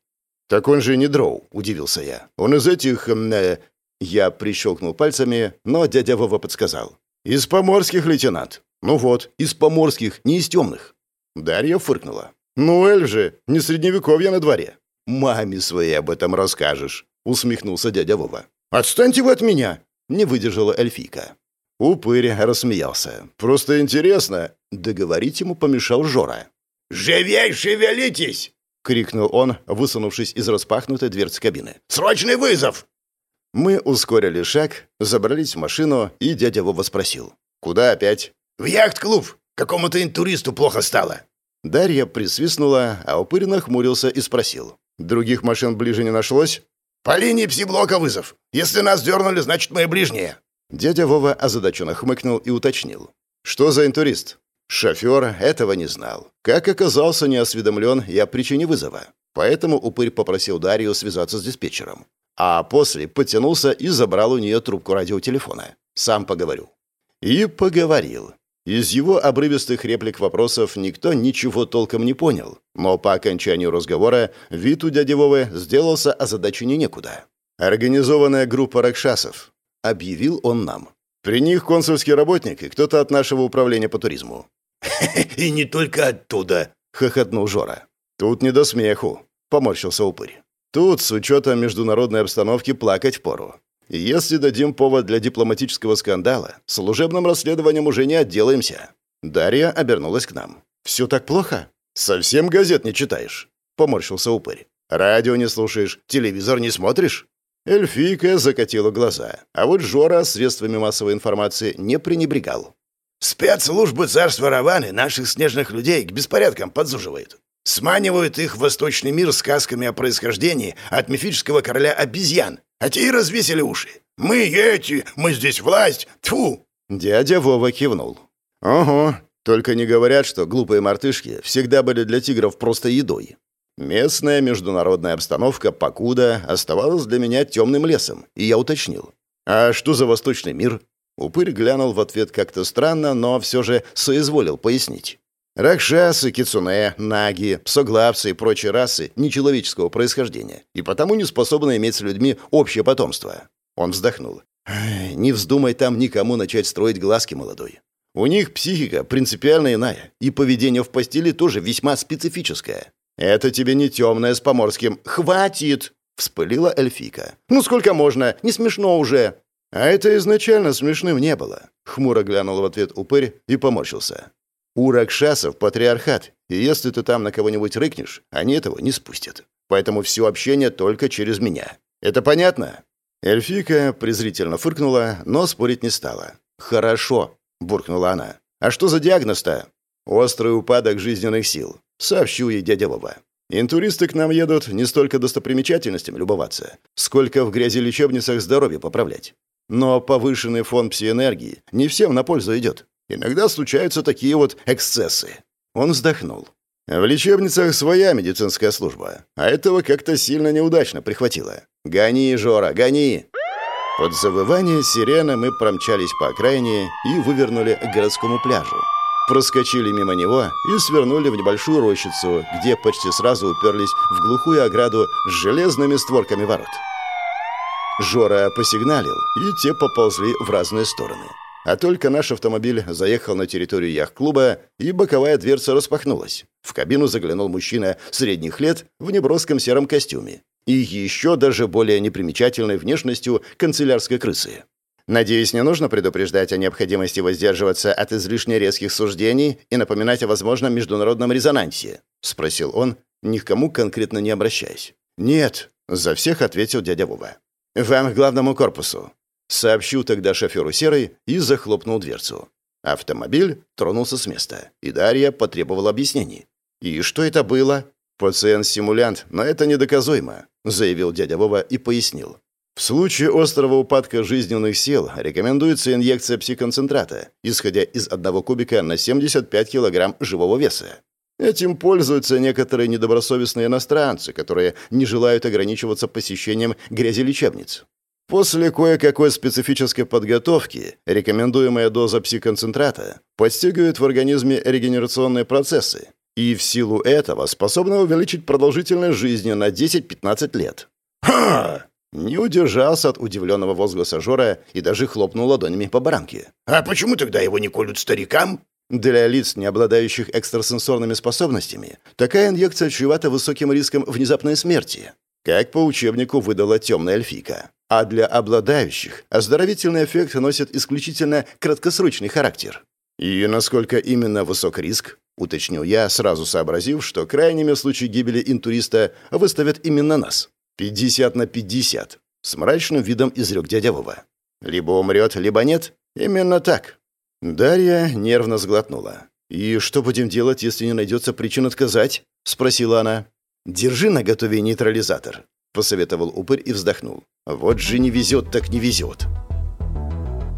«Так он же не дроу», — удивился я. «Он из этих...» э... Я прищелкнул пальцами, но дядя Вова подсказал. «Из поморских, лейтенант». «Ну вот, из поморских, не из темных». Дарья фыркнула. «Ну, эльф же, не средневековье на дворе». «Маме своей об этом расскажешь», — усмехнулся дядя Вова. «Отстаньте вы от меня!» — не выдержала эльфийка. Упырь рассмеялся. «Просто интересно!» Договорить ему помешал Жора. «Живей, шевелитесь!» — крикнул он, высунувшись из распахнутой дверцы кабины. «Срочный вызов!» Мы ускорили шаг, забрались в машину, и дядя Вова спросил. «Куда опять?» «В яхт-клуб! Какому-то интуристу плохо стало!» Дарья присвистнула, а упырь нахмурился и спросил. «Других машин ближе не нашлось?» «По линии псиблока вызов. Если нас дернули, значит, мы ближние». Дядя Вова озадаченно хмыкнул и уточнил. «Что за интурист?» Шофер этого не знал. Как оказался не осведомлен и о причине вызова. Поэтому упырь попросил Дарью связаться с диспетчером. А после потянулся и забрал у нее трубку радиотелефона. «Сам поговорю». И поговорил. Из его обрывистых реплик вопросов никто ничего толком не понял, но по окончанию разговора вид у дяди Вовы сделался озадаченнее некуда. Организованная группа ракшасов, объявил он нам. При них консульский работник и кто-то от нашего управления по туризму. «И не только оттуда», — хохотнул Жора. «Тут не до смеху», — поморщился упырь. «Тут, с учетом международной обстановки, плакать впору. Если дадим повод для дипломатического скандала, служебным расследованием уже не отделаемся». Дарья обернулась к нам. «Все так плохо? Совсем газет не читаешь?» — поморщился упырь. «Радио не слушаешь, телевизор не смотришь?» Эльфийка закатила глаза, а вот Жора средствами массовой информации не пренебрегал. «Спецслужбы царства Раваны наших снежных людей к беспорядкам подзуживают. Сманивают их в восточный мир сказками о происхождении от мифического короля обезьян, а те и развесили уши. Мы эти, мы здесь власть, тьфу!» Дядя Вова кивнул. «Ого, только не говорят, что глупые мартышки всегда были для тигров просто едой. Местная международная обстановка покуда оставалась для меня темным лесом, и я уточнил. «А что за восточный мир?» Упырь глянул в ответ как-то странно, но все же соизволил пояснить. Ракшасы, кицуне, наги, псоглавцы и прочие расы нечеловеческого происхождения, и потому не способны иметь с людьми общее потомство. Он вздохнул. «Не вздумай там никому начать строить глазки, молодой. У них психика принципиально иная, и поведение в постели тоже весьма специфическое. «Это тебе не темное с поморским. Хватит!» — вспылила эльфийка. «Ну сколько можно? Не смешно уже!» «А это изначально смешным не было», — хмуро глянул в ответ упырь и поморщился. У Ракшасов патриархат, и если ты там на кого-нибудь рыкнешь, они этого не спустят. Поэтому все общение только через меня. Это понятно?» Эльфика презрительно фыркнула, но спорить не стала. «Хорошо», — буркнула она. «А что за диагноз-то?» «Острый упадок жизненных сил», — сообщил ей дядя Вова. «Интуристы к нам едут не столько достопримечательностями любоваться, сколько в грязи лечебницах здоровье поправлять. Но повышенный фон псиэнергии не всем на пользу идет. Иногда случаются такие вот эксцессы». Он вздохнул. В лечебницах своя медицинская служба, а этого как-то сильно неудачно прихватило. Гони, Жора, гони!» Под завывание сирены мы промчались по окраине и вывернули к городскому пляжу. Проскочили мимо него и свернули в небольшую рощицу, где почти сразу уперлись в глухую ограду с железными створками ворот. Жора посигналил, и те поползли в разные стороны. А только наш автомобиль заехал на территорию яхт-клуба, и боковая дверца распахнулась. В кабину заглянул мужчина средних лет в неброском сером костюме и еще даже более непримечательной внешностью канцелярской крысы. Надеюсь, не нужно предупреждать о необходимости воздерживаться от излишне резких суждений и напоминать о возможном международном резонансе?» — спросил он, ни к кому конкретно не обращаясь. «Нет», — за всех ответил дядя Вова. «Вам к главному корпусу. Сообщил тогда шоферу Серой и захлопнул дверцу. Автомобиль тронулся с места, и Дарья потребовала объяснений. «И что это было?» «Пациент-симулянт, но это недоказуемо», — заявил дядя Вова и пояснил. В случае острого упадка жизненных сил рекомендуется инъекция псиконцентрата, исходя из одного кубика на 75 килограмм живого веса. Этим пользуются некоторые недобросовестные иностранцы, которые не желают ограничиваться посещением грязелечебниц. После кое-какой специфической подготовки рекомендуемая доза псиконцентрата подстегивает в организме регенерационные процессы и в силу этого способна увеличить продолжительность жизни на 10-15 лет. «Ха!» Не удержался от удивленного возгласа Жора и даже хлопнул ладонями по баранке. «А почему тогда его не колют старикам?» Для лиц, не обладающих экстрасенсорными способностями, такая инъекция чревата высоким риском внезапной смерти, как по учебнику выдала темная эльфийка. А для обладающих оздоровительный эффект носит исключительно краткосрочный характер. И насколько именно высок риск, уточнил я, сразу сообразив, что крайними в случае гибели интуриста выставят именно нас. 50 на 50. С мрачным видом изрек дядя Вова. Либо умрет, либо нет. Именно так. Дарья нервно сглотнула. «И что будем делать, если не найдется причин отказать?» — спросила она. «Держи на готове нейтрализатор», — посоветовал упырь и вздохнул. «Вот же не везет, так не везет».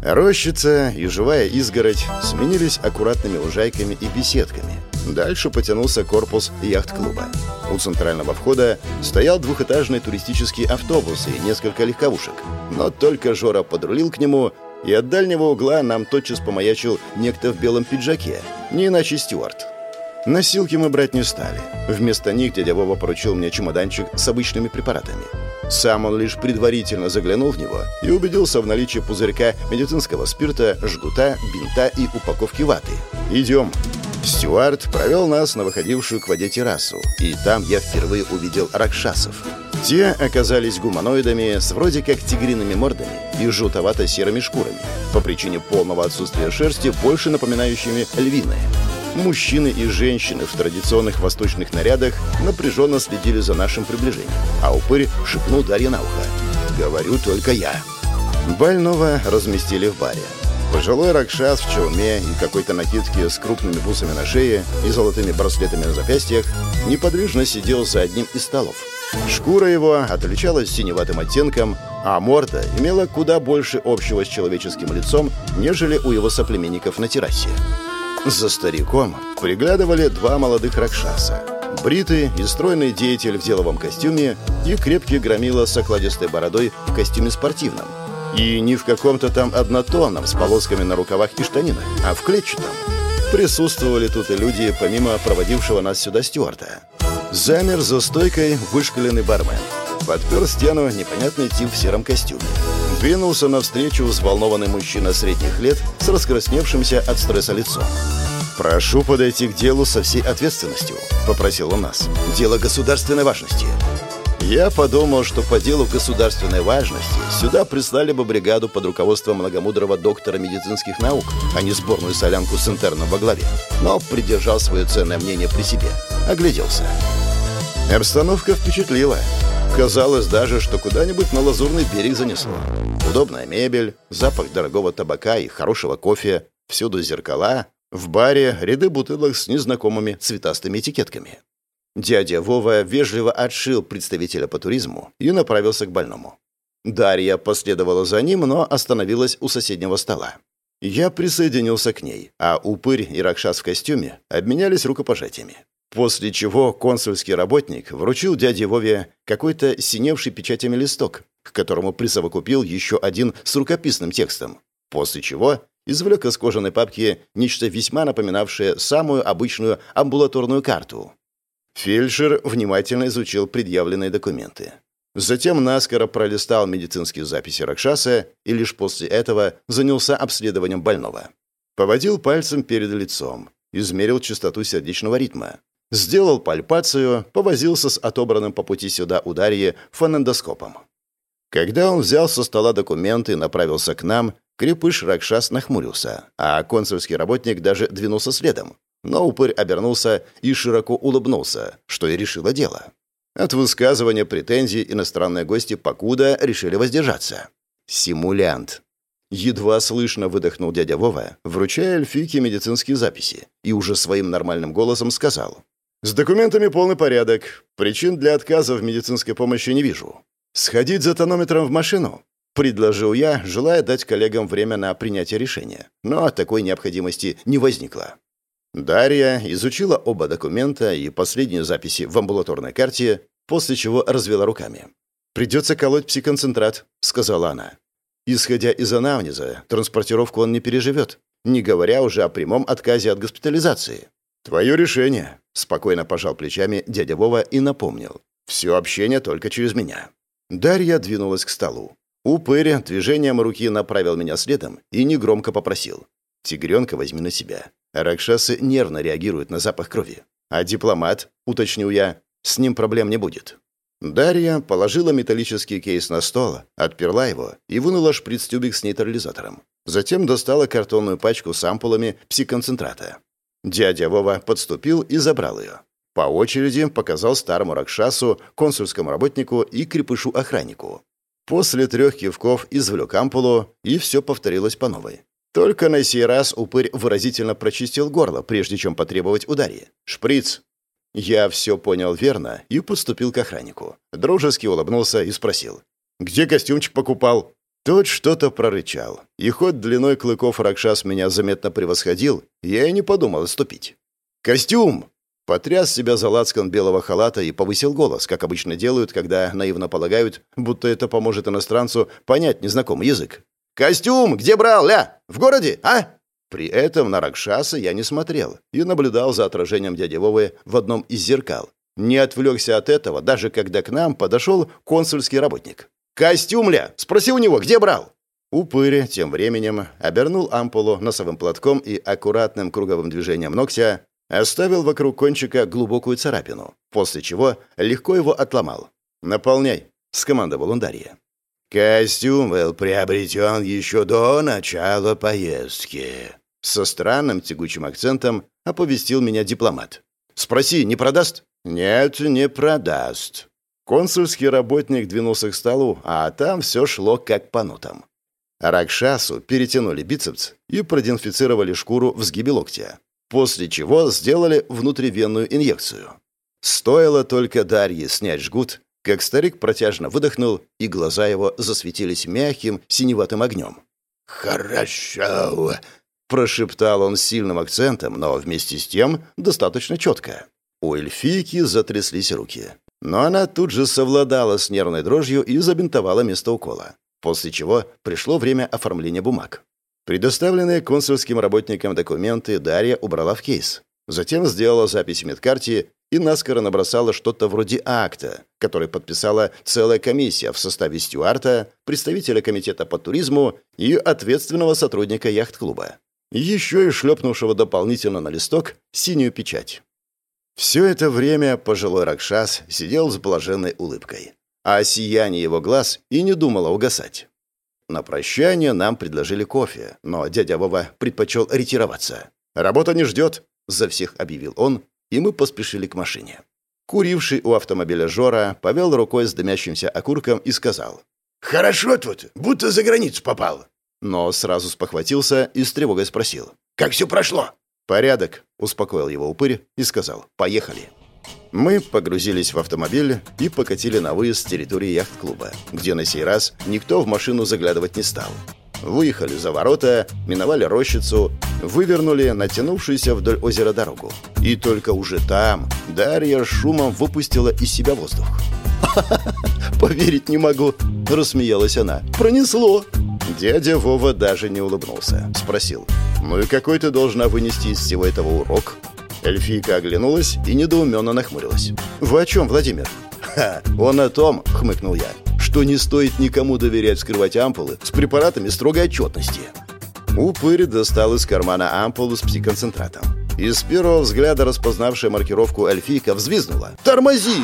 Рощица и живая изгородь сменились аккуратными лужайками и беседками. Дальше потянулся корпус яхт-клуба. У центрального входа стоял двухэтажный туристический автобус и несколько легковушек. Но только Жора подрулил к нему, и от дальнего угла нам тотчас помаячил некто в белом пиджаке, не иначе Стюарт. Носилки мы брать не стали. Вместо них дядя Вова поручил мне чемоданчик с обычными препаратами. Сам он лишь предварительно заглянул в него и убедился в наличии пузырька медицинского спирта, жгута, бинта и упаковки ваты. «Идем». Стюарт провел нас на выходившую к воде террасу, и там я впервые увидел ракшасов. Те оказались гуманоидами с вроде как тигриными мордами и желтовато-серыми шкурами, по причине полного отсутствия шерсти, больше напоминающими львиные. Мужчины и женщины в традиционных восточных нарядах напряженно следили за нашим приближением, а упырь шепнул Дарье на ухо. «Говорю только я». Больного разместили в баре. Пожилой Ракшас в челме и какой-то накидке с крупными бусами на шее и золотыми браслетами на запястьях неподвижно сидел за одним из столов. Шкура его отличалась синеватым оттенком, а морда имела куда больше общего с человеческим лицом, нежели у его соплеменников на террасе. За стариком приглядывали два молодых ракшаса. Бритый и стройный деятель в деловом костюме и крепкий громила с окладистой бородой в костюме спортивном. И не в каком-то там однотонном с полосками на рукавах и штанинах, а в клетчатом. Присутствовали тут и люди, помимо проводившего нас сюда стюарта. Замер за стойкой вышкаленный бармен. Подпер стену непонятный тип в сером костюме. Двинулся навстречу взволнованный мужчина средних лет с раскрасневшимся от стресса лицом. «Прошу подойти к делу со всей ответственностью», — попросил он нас. «Дело государственной важности». Я подумал, что по делу государственной важности сюда прислали бы бригаду под руководством многомудрого доктора медицинских наук, а не сборную солянку с интерном во главе. Но придержал свое ценное мнение при себе. Огляделся. Обстановка впечатлила. Казалось даже, что куда-нибудь на Лазурный берег занесло. Удобная мебель, запах дорогого табака и хорошего кофе, всюду зеркала, в баре ряды бутылок с незнакомыми цветастыми этикетками. Дядя Вова вежливо отшил представителя по туризму и направился к больному. Дарья последовала за ним, но остановилась у соседнего стола. Я присоединился к ней, а упырь и Ракшас в костюме обменялись рукопожатиями. После чего консульский работник вручил дяде Вове какой-то синевший печатями листок, к которому присовокупил еще один с рукописным текстом. После чего извлек из кожаной папки нечто весьма напоминавшее самую обычную амбулаторную карту. Фельдшер внимательно изучил предъявленные документы. Затем наскоро пролистал медицинские записи Ракшаса и лишь после этого занялся обследованием больного. Поводил пальцем перед лицом, измерил частоту сердечного ритма, сделал пальпацию, повозился с отобранным по пути сюда у Дарьи фонендоскопом. Когда он взял со стола документы и направился к нам, крепыш Ракшас нахмурился, а консульский работник даже двинулся следом. Но упырь обернулся и широко улыбнулся, что и решило дело. От высказывания претензий иностранные гости покуда решили воздержаться. Симулянт. Едва слышно выдохнул дядя Вова, вручая эльфийке медицинские записи, и уже своим нормальным голосом сказал. «С документами полный порядок. Причин для отказа в медицинской помощи не вижу. Сходить за тонометром в машину?» Предложил я, желая дать коллегам время на принятие решения. Но такой необходимости не возникло. Дарья изучила оба документа и последние записи в амбулаторной карте, после чего развела руками. «Придется колоть психонцентрат», — сказала она. Исходя из анамнеза, транспортировку он не переживет, не говоря уже о прямом отказе от госпитализации. «Твое решение», — спокойно пожал плечами дядя Вова и напомнил. «Все общение только через меня». Дарья двинулась к столу. Упырь движением руки направил меня следом и негромко попросил. «Тигренка возьми на себя. Ракшасы нервно реагируют на запах крови. А дипломат, уточнил я, с ним проблем не будет. Дарья положила металлический кейс на стол, отперла его и вынула шприц-тюбик с нейтрализатором. Затем достала картонную пачку с ампулами псиконцентрата. Дядя Вова подступил и забрал ее. По очереди показал старому Ракшасу, консульскому работнику и крепышу-охраннику. После трех кивков извлек ампулу, и все повторилось по новой. Только на сей раз упырь выразительно прочистил горло, прежде чем потребовать удари. «Шприц!» Я все понял верно и подступил к охраннику. Дружески улыбнулся и спросил. «Где костюмчик покупал?» Тот что-то прорычал. И хоть длиной клыков Ракшас меня заметно превосходил, я и не подумал отступить. «Костюм!» Потряс себя за лацкан белого халата и повысил голос, как обычно делают, когда наивно полагают, будто это поможет иностранцу понять незнакомый язык. «Костюм! Где брал, ля? В городе, а?» При этом на Ракшаса я не смотрел и наблюдал за отражением дяди Вовы в одном из зеркал. Не отвлекся от этого, даже когда к нам подошел консульский работник. «Костюм, ля? Спроси у него, где брал?» Упырь тем временем обернул ампулу носовым платком и аккуратным круговым движением ногтя оставил вокруг кончика глубокую царапину, после чего легко его отломал. «Наполняй», — скомандовал он Дарья. Костюм был приобретен еще до начала поездки. Со странным тягучим акцентом оповестил меня дипломат. «Спроси, не продаст?» «Нет, не продаст». Консульский работник двинулся к столу, а там все шло как по нотам. Ракшасу перетянули бицепс и продинфицировали шкуру в сгибе локтя, после чего сделали внутривенную инъекцию. Стоило только Дарье снять жгут, как старик протяжно выдохнул, и глаза его засветились мягким синеватым огнем. «Хорошо!» — прошептал он с сильным акцентом, но вместе с тем достаточно четко. У эльфийки затряслись руки. Но она тут же совладала с нервной дрожью и забинтовала место укола. После чего пришло время оформления бумаг. Предоставленные консульским работникам документы Дарья убрала в кейс. Затем сделала запись в медкарте и наскоро набросала что-то вроде акта, который подписала целая комиссия в составе стюарта, представителя комитета по туризму и ответственного сотрудника яхт-клуба. Еще и шлепнувшего дополнительно на листок синюю печать. Все это время пожилой Ракшас сидел с блаженной улыбкой, а сияние его глаз и не думало угасать. На прощание нам предложили кофе, но дядя Вова предпочел ретироваться. «Работа не ждет», — за всех объявил он, и мы поспешили к машине. Куривший у автомобиля Жора повел рукой с дымящимся окурком и сказал. «Хорошо тут, будто за границу попал». Но сразу спохватился и с тревогой спросил. «Как все прошло?» «Порядок», — успокоил его упырь и сказал. «Поехали». Мы погрузились в автомобиль и покатили на выезд с территории яхт-клуба, где на сей раз никто в машину заглядывать не стал. Выехали за ворота, миновали рощицу, вывернули натянувшуюся вдоль озера дорогу. И только уже там Дарья шумом выпустила из себя воздух. «Поверить не могу!» – рассмеялась она. «Пронесло!» Дядя Вова даже не улыбнулся. Спросил. «Ну и какой ты должна вынести из всего этого урок?» Эльфийка оглянулась и недоуменно нахмурилась. «Вы о чем, Владимир?» «Ха, он о том», — хмыкнул я, «что не стоит никому доверять скрывать ампулы с препаратами строгой отчетности». Упырь достал из кармана ампулу с псиконцентратом. И с первого взгляда распознавшая маркировку эльфийка взвизгнула. «Тормози!»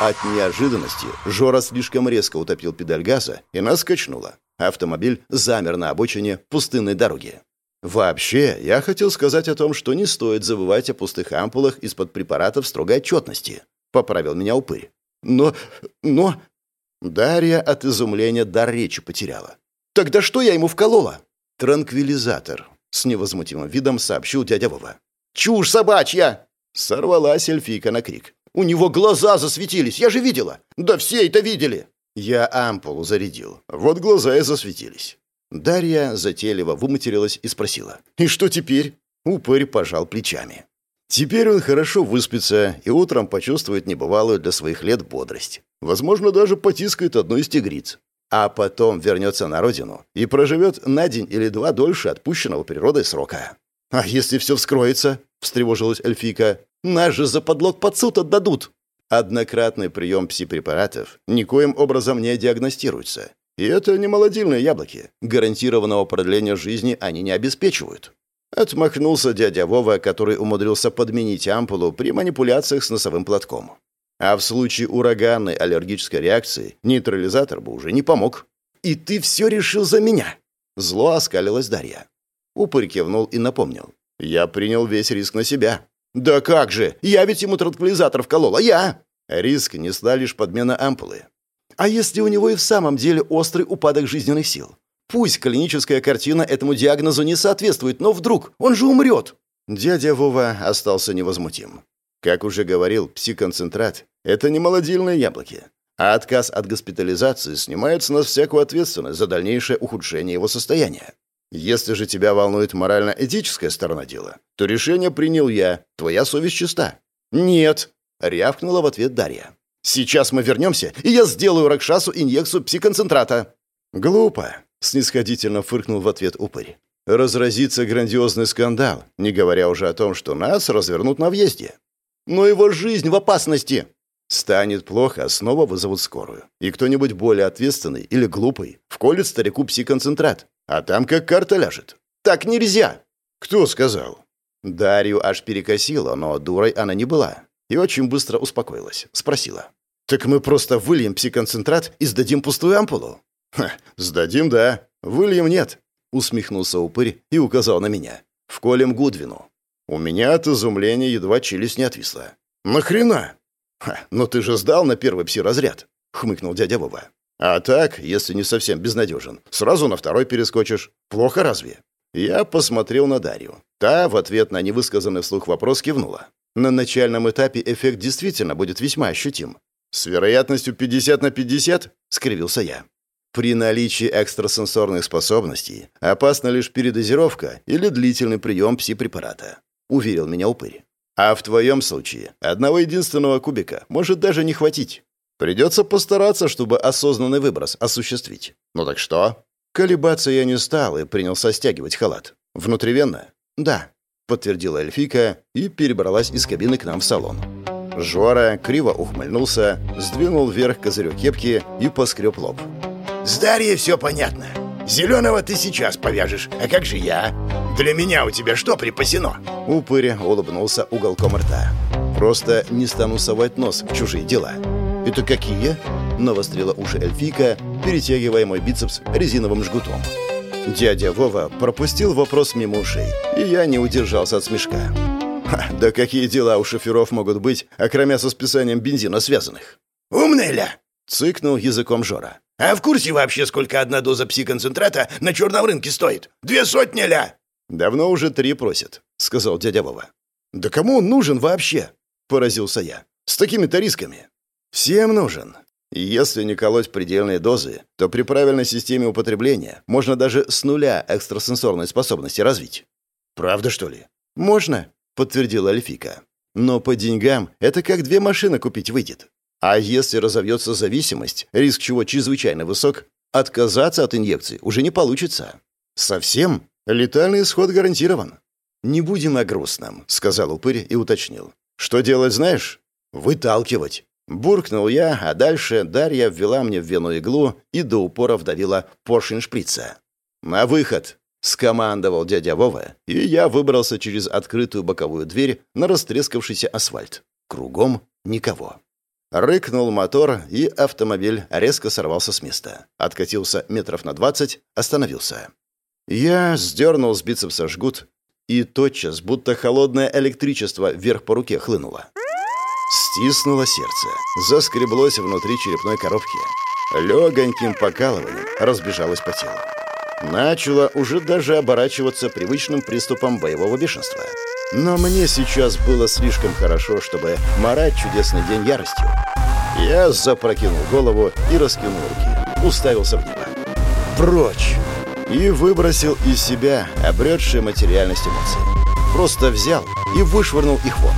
От неожиданности Жора слишком резко утопил педаль газа и нас качнуло. Автомобиль замер на обочине пустынной дороги. Вообще, я хотел сказать о том, что не стоит забывать о пустых ампулах из-под препаратов строгой отчетности. Поправил меня упырь. Но... но... Дарья от изумления дар речи потеряла. «Тогда что я ему вколола?» «Транквилизатор», — с невозмутимым видом сообщил дядя Вова. «Чушь собачья!» Сорвалась эльфийка на крик. «У него глаза засветились, я же видела! Да все это видели!» Я ампулу зарядил. Вот глаза и засветились. Дарья затейливо выматерилась и спросила. «И что теперь?» Упырь пожал плечами. Теперь он хорошо выспится и утром почувствует небывалую для своих лет бодрость. Возможно, даже потискает одну из тигриц. А потом вернется на родину и проживет на день или два дольше отпущенного природой срока. «А если все вскроется?» — встревожилась эльфийка. «Нас же за подлог под суд отдадут!» Однократный прием пси-препаратов никоим образом не диагностируется и это не молодильные яблоки. Гарантированного продления жизни они не обеспечивают. Отмахнулся дядя Вова, который умудрился подменить ампулу при манипуляциях с носовым платком. А в случае ураганной аллергической реакции нейтрализатор бы уже не помог. «И ты все решил за меня!» Зло оскалилась Дарья. Упырь кивнул и напомнил. «Я принял весь риск на себя». «Да как же! Я ведь ему транквилизатор вколола, я!» Риск несла лишь подмена ампулы. А если у него и в самом деле острый упадок жизненных сил? Пусть клиническая картина этому диагнозу не соответствует, но вдруг он же умрет. Дядя Вова остался невозмутим. Как уже говорил, псиконцентрат – это не молодильные яблоки. А отказ от госпитализации снимает с нас всякую ответственность за дальнейшее ухудшение его состояния. Если же тебя волнует морально-этическая сторона дела, то решение принял я, твоя совесть чиста. «Нет», — рявкнула в ответ Дарья. Сейчас мы вернемся, и я сделаю Ракшасу инъекцию псиконцентрата». «Глупо», — снисходительно фыркнул в ответ упырь. «Разразится грандиозный скандал, не говоря уже о том, что нас развернут на въезде. Но его жизнь в опасности!» Станет плохо, снова вызовут скорую. И кто-нибудь более ответственный или глупый вколет старику псиконцентрат. А там как карта ляжет. Так нельзя!» «Кто сказал?» Дарью аж перекосила, но дурой она не была и очень быстро успокоилась. Спросила. «Так мы просто выльем псиконцентрат и сдадим пустую ампулу?» «Ха, сдадим, да. Выльем нет», — усмехнулся упырь и указал на меня. «Вколем Гудвину». У меня от изумления едва челюсть не отвисла. «Нахрена?» «Ха, но ты же сдал на первый пси-разряд», — хмыкнул дядя Вова. «А так, если не совсем безнадежен, сразу на второй перескочишь. Плохо разве?» Я посмотрел на Дарью. Та в ответ на невысказанный вслух вопрос кивнула. На начальном этапе эффект действительно будет весьма ощутим. «С вероятностью 50 на 50?» — скривился я. При наличии экстрасенсорных способностей опасна лишь передозировка или длительный прием пси-препарата, уверил меня упырь. А в твоем случае одного единственного кубика может даже не хватить. Придется постараться, чтобы осознанный выброс осуществить. Ну так что? Колебаться я не стал и принялся стягивать халат. Внутривенно? Да подтвердила эльфийка и перебралась из кабины к нам в салон. Жора криво ухмыльнулся, сдвинул вверх козырек кепки и поскреб лоб. «С Дарьей все понятно. Зеленого ты сейчас повяжешь, а как же я? Для меня у тебя что припасено?» Упырь улыбнулся уголком рта. Просто не стану совать нос в чужие дела. «Это какие?» — навострила уши эльфийка, перетягивая мой бицепс резиновым жгутом. Дядя Вова пропустил вопрос мимо ушей, и я не удержался от смешка. Ха, да какие дела у шоферов могут быть, окромя со списанием бензина связанных? «Умный ля!» — цыкнул языком Жора. «А в курсе вообще, сколько одна доза пси-концентрата на черном рынке стоит? Две сотни ля!» «Давно уже три просит», — сказал дядя Вова. «Да кому он нужен вообще?» — поразился я. «С такими-то рисками». «Всем нужен. И если не колоть предельные дозы, то при правильной системе употребления можно даже с нуля экстрасенсорной способности развить». «Правда, что ли?» «Можно», — подтвердила Альфика. «Но по деньгам это как две машины купить выйдет. А если разовьется зависимость, риск чего чрезвычайно высок, отказаться от инъекции уже не получится. Совсем? Летальный исход гарантирован. «Не будем о грустном», — сказал упырь и уточнил. «Что делать знаешь?» «Выталкивать». Буркнул я, а дальше Дарья ввела мне в вену иглу и до упора вдавила поршень шприца. «На выход!» — скомандовал дядя Вова, и я выбрался через открытую боковую дверь на растрескавшийся асфальт. Кругом никого. Рыкнул мотор, и автомобиль резко сорвался с места. Откатился метров на двадцать, остановился. Я сдернул с бицепса жгут, и тотчас, будто холодное электричество вверх по руке хлынуло. Стиснуло сердце, заскреблось внутри черепной коробки. Легоньким покалыванием разбежалось по телу. Начало уже даже оборачиваться привычным приступом боевого бешенства. Но мне сейчас было слишком хорошо, чтобы морать чудесный день яростью. Я запрокинул голову и раскинул руки. Уставился в небо. «Прочь!» и выбросил из себя обретшие материальность эмоции. Просто взял и вышвырнул их вон.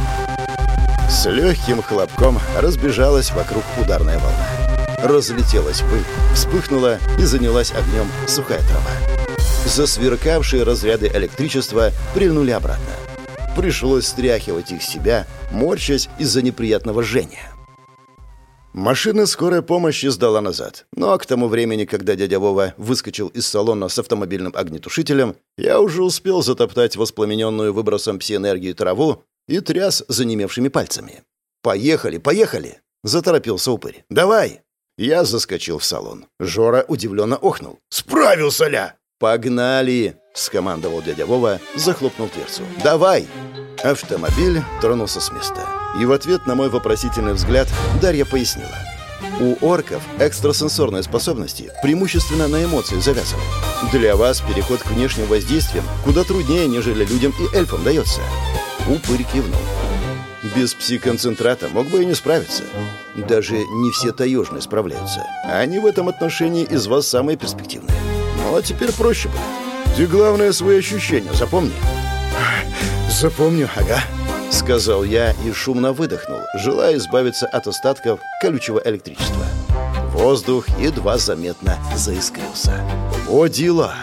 С легким хлопком разбежалась вокруг ударная волна. Разлетелась пыль, вспыхнула и занялась огнем сухая трава. Засверкавшие разряды электричества прильнули обратно. Пришлось стряхивать их себя, морщась из-за неприятного жжения. Машина скорой помощи сдала назад. Но к тому времени, когда дядя Вова выскочил из салона с автомобильным огнетушителем, я уже успел затоптать воспламененную выбросом пси-энергии траву и тряс занемевшими пальцами. «Поехали, поехали!» — заторопился упырь. «Давай!» Я заскочил в салон. Жора удивленно охнул. «Справился ля!» «Погнали!» — скомандовал дядя Вова, захлопнул дверцу. «Давай!» Автомобиль тронулся с места. И в ответ на мой вопросительный взгляд Дарья пояснила. У орков экстрасенсорные способности преимущественно на эмоции завязаны. Для вас переход к внешним воздействиям куда труднее, нежели людям и эльфам дается. Упырь кивнул. Без пси-концентрата мог бы и не справиться. Даже не все таежные справляются. Они в этом отношении из вас самые перспективные. Ну а теперь проще будет. Ты, главное, свои ощущения запомни. Запомню, ага. — сказал я и шумно выдохнул, желая избавиться от остатков колючего электричества. Воздух едва заметно заискрился. «О, дела!»